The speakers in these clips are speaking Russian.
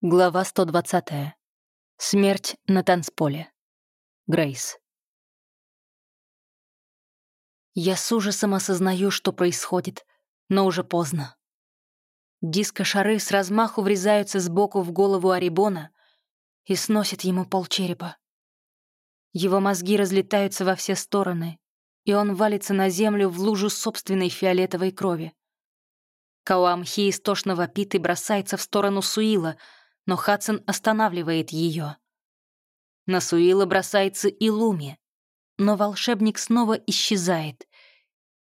Глава 120. Смерть на танцполе. Грейс. Я с ужасом осознаю, что происходит, но уже поздно. Диско-шары с размаху врезаются сбоку в голову Арибона и сносят ему полчерепа. Его мозги разлетаются во все стороны, и он валится на землю в лужу собственной фиолетовой крови. Кауамхи истошно вопит и бросается в сторону Суила — но Хадсон останавливает ее. На Суила бросается и Луми, но волшебник снова исчезает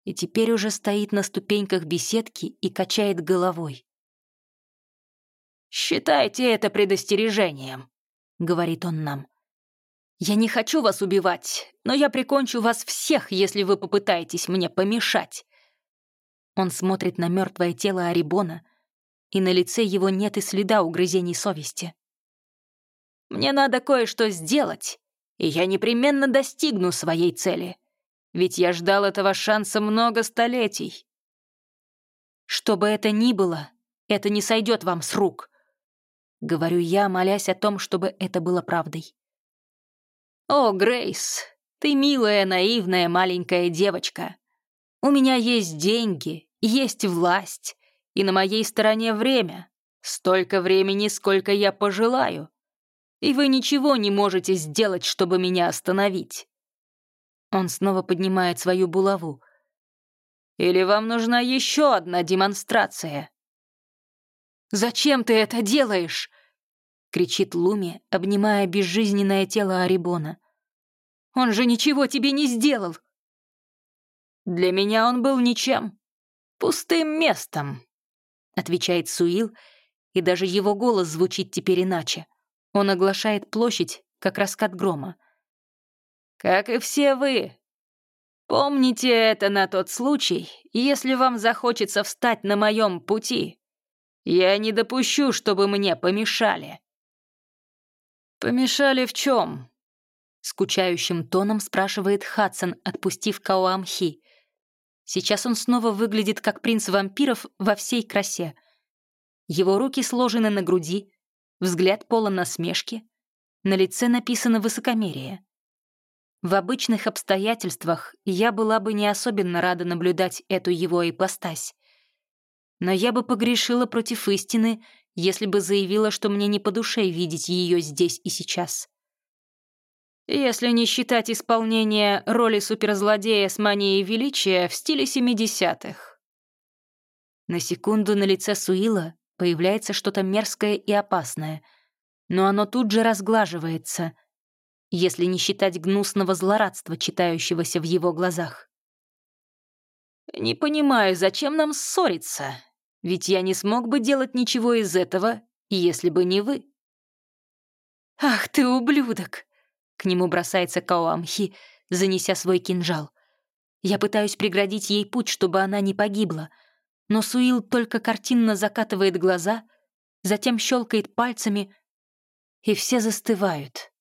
и теперь уже стоит на ступеньках беседки и качает головой. «Считайте это предостережением», — говорит он нам. «Я не хочу вас убивать, но я прикончу вас всех, если вы попытаетесь мне помешать». Он смотрит на мертвое тело Арибона, и на лице его нет и следа угрызений совести. «Мне надо кое-что сделать, и я непременно достигну своей цели, ведь я ждал этого шанса много столетий». «Что бы это ни было, это не сойдет вам с рук», — говорю я, молясь о том, чтобы это было правдой. «О, Грейс, ты милая, наивная маленькая девочка. У меня есть деньги, есть власть, и на моей стороне время. Столько времени, сколько я пожелаю. И вы ничего не можете сделать, чтобы меня остановить». Он снова поднимает свою булаву. «Или вам нужна еще одна демонстрация?» «Зачем ты это делаешь?» — кричит Луми, обнимая безжизненное тело Арибона. «Он же ничего тебе не сделал!» «Для меня он был ничем. Пустым местом», — отвечает Суил, и даже его голос звучит теперь иначе. Он оглашает площадь, как раскат грома. «Как и все вы. Помните это на тот случай, если вам захочется встать на моем пути. Я не допущу, чтобы мне помешали». «Помешали в чем? Скучающим тоном спрашивает Хадсон, отпустив Кауамхи. Сейчас он снова выглядит как принц вампиров во всей красе. Его руки сложены на груди, взгляд полон насмешки, на лице написано высокомерие. В обычных обстоятельствах я была бы не особенно рада наблюдать эту его ипостась. Но я бы погрешила против истины, если бы заявила, что мне не по душе видеть ее здесь и сейчас. Если не считать исполнение роли суперзлодея с манией величия в стиле 70-х. На секунду на лице Суила появляется что-то мерзкое и опасное, но оно тут же разглаживается, если не считать гнусного злорадства, читающегося в его глазах. «Не понимаю, зачем нам ссориться? Ведь я не смог бы делать ничего из этого, если бы не вы». «Ах ты, ублюдок!» К нему бросается Каоамхи, занеся свой кинжал. Я пытаюсь преградить ей путь, чтобы она не погибла, но Суил только картинно закатывает глаза, затем щелкает пальцами, и все застывают.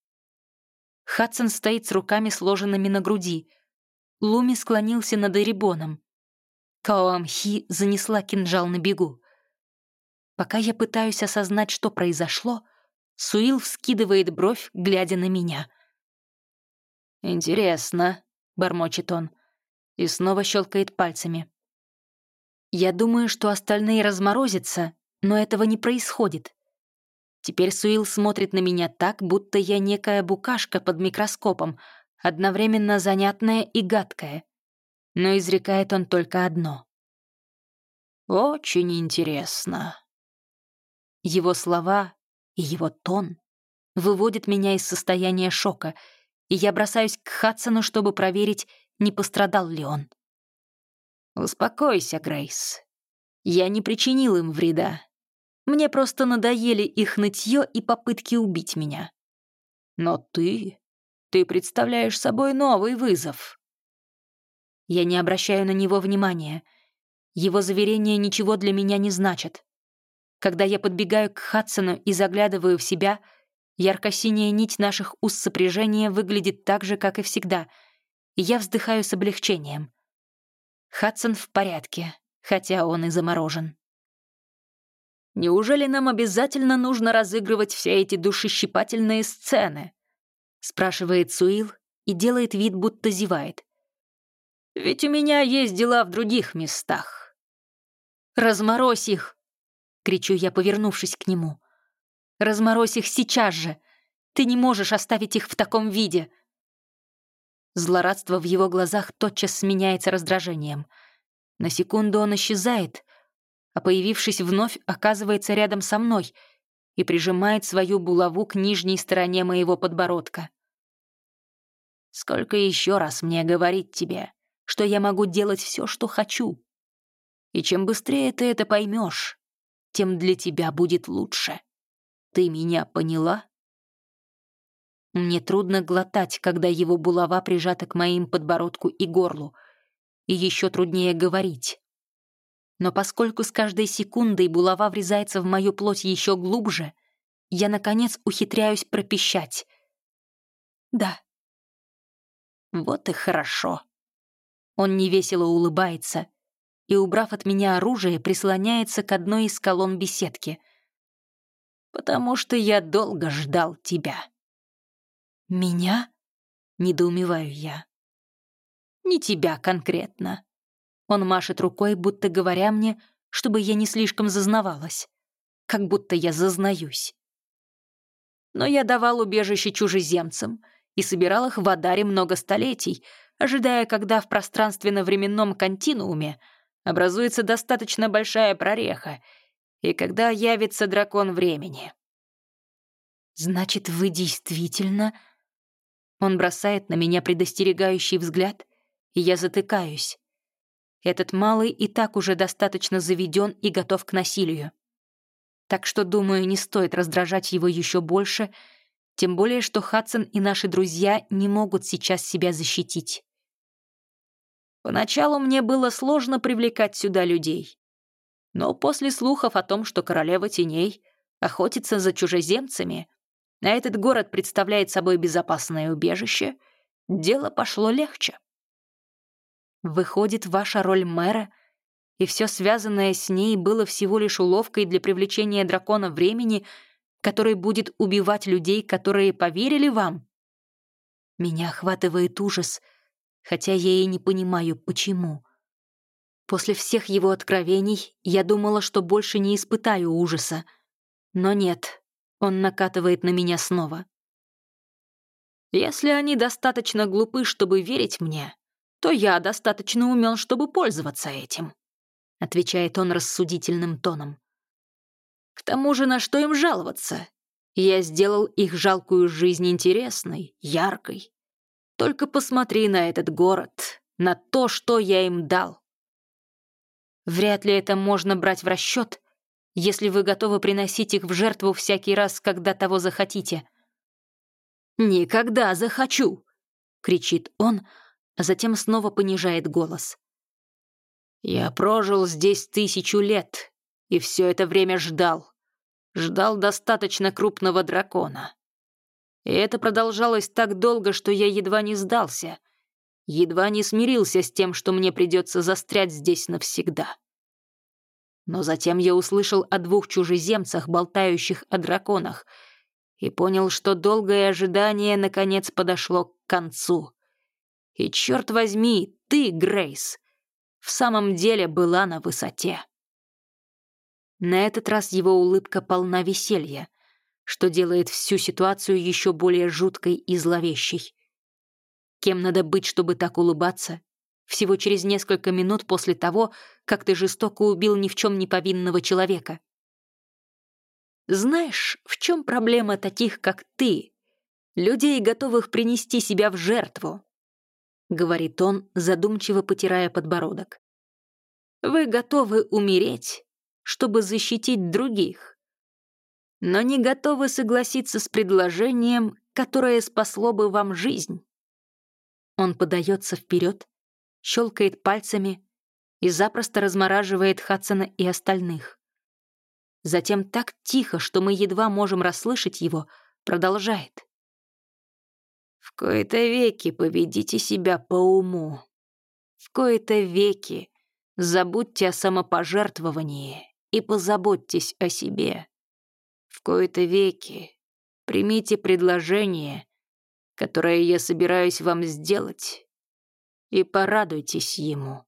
Хадсон стоит с руками сложенными на груди. Луми склонился над Эрибоном. Каоамхи занесла кинжал на бегу. Пока я пытаюсь осознать, что произошло, Суил вскидывает бровь, глядя на меня — «Интересно», — бормочет он, и снова щелкает пальцами. Я думаю, что остальные разморозятся, но этого не происходит. Теперь Суил смотрит на меня так, будто я некая букашка под микроскопом, одновременно занятная и гадкая. Но изрекает он только одно. «Очень интересно». Его слова и его тон выводят меня из состояния шока — и я бросаюсь к Хадсону, чтобы проверить, не пострадал ли он. «Успокойся, Грейс. Я не причинил им вреда. Мне просто надоели их нытье и попытки убить меня. Но ты... ты представляешь собой новый вызов». Я не обращаю на него внимания. Его заверения ничего для меня не значат. Когда я подбегаю к Хадсону и заглядываю в себя — Ярко-синяя нить наших уст сопряжения выглядит так же, как и всегда, и я вздыхаю с облегчением. Хадсон в порядке, хотя он и заморожен. Неужели нам обязательно нужно разыгрывать все эти душещипательные сцены?» спрашивает Суил и делает вид, будто зевает. «Ведь у меня есть дела в других местах». «Разморозь их!» — кричу я, повернувшись к нему. «Разморозь их сейчас же! Ты не можешь оставить их в таком виде!» Злорадство в его глазах тотчас сменяется раздражением. На секунду он исчезает, а появившись вновь, оказывается рядом со мной и прижимает свою булаву к нижней стороне моего подбородка. «Сколько еще раз мне говорить тебе, что я могу делать все, что хочу? И чем быстрее ты это поймешь, тем для тебя будет лучше. Ты меня поняла?» Мне трудно глотать, когда его булава прижата к моим подбородку и горлу, и еще труднее говорить. Но поскольку с каждой секундой булава врезается в мою плоть еще глубже, я, наконец, ухитряюсь пропищать. «Да». «Вот и хорошо». Он невесело улыбается и, убрав от меня оружие, прислоняется к одной из колонн беседки. «Потому что я долго ждал тебя». «Меня?» — недоумеваю я. «Не тебя конкретно». Он машет рукой, будто говоря мне, чтобы я не слишком зазнавалась. Как будто я зазнаюсь. Но я давал убежище чужеземцам и собирал их в Адаре много столетий, ожидая, когда в пространственно-временном континууме образуется достаточно большая прореха, и когда явится дракон времени. «Значит, вы действительно...» Он бросает на меня предостерегающий взгляд, и я затыкаюсь. Этот малый и так уже достаточно заведен и готов к насилию. Так что, думаю, не стоит раздражать его еще больше, тем более, что Хадсон и наши друзья не могут сейчас себя защитить. Поначалу мне было сложно привлекать сюда людей. Но после слухов о том, что королева теней охотится за чужеземцами, а этот город представляет собой безопасное убежище, дело пошло легче. Выходит, ваша роль мэра и все связанное с ней было всего лишь уловкой для привлечения дракона времени, который будет убивать людей, которые поверили вам? Меня охватывает ужас, хотя я и не понимаю, почему. После всех его откровений я думала, что больше не испытаю ужаса. Но нет, он накатывает на меня снова. Если они достаточно глупы, чтобы верить мне, то я достаточно умен, чтобы пользоваться этим», — отвечает он рассудительным тоном. «К тому же на что им жаловаться? Я сделал их жалкую жизнь интересной, яркой. Только посмотри на этот город, на то, что я им дал. Вряд ли это можно брать в расчет, если вы готовы приносить их в жертву всякий раз, когда того захотите». «Никогда захочу!» — кричит он, а затем снова понижает голос. «Я прожил здесь тысячу лет, и все это время ждал. Ждал достаточно крупного дракона. И это продолжалось так долго, что я едва не сдался, едва не смирился с тем, что мне придется застрять здесь навсегда. Но затем я услышал о двух чужеземцах, болтающих о драконах, и понял, что долгое ожидание наконец подошло к концу. И черт возьми, ты, Грейс, в самом деле была на высоте. На этот раз его улыбка полна веселья, что делает всю ситуацию еще более жуткой и зловещей. Кем надо быть, чтобы так улыбаться, всего через несколько минут после того, как ты жестоко убил ни в чем не повинного человека. Знаешь, в чем проблема таких, как ты, людей, готовых принести себя в жертву? Говорит он, задумчиво потирая подбородок. Вы готовы умереть, чтобы защитить других, но не готовы согласиться с предложением, которое спасло бы вам жизнь. Он подается вперед, щелкает пальцами и запросто размораживает Хадсона и остальных. Затем так тихо, что мы едва можем расслышать его, продолжает. «В кои-то веки поведите себя по уму. В кои-то веки забудьте о самопожертвовании и позаботьтесь о себе. В кои-то веки примите предложение, которое я собираюсь вам сделать, и порадуйтесь ему.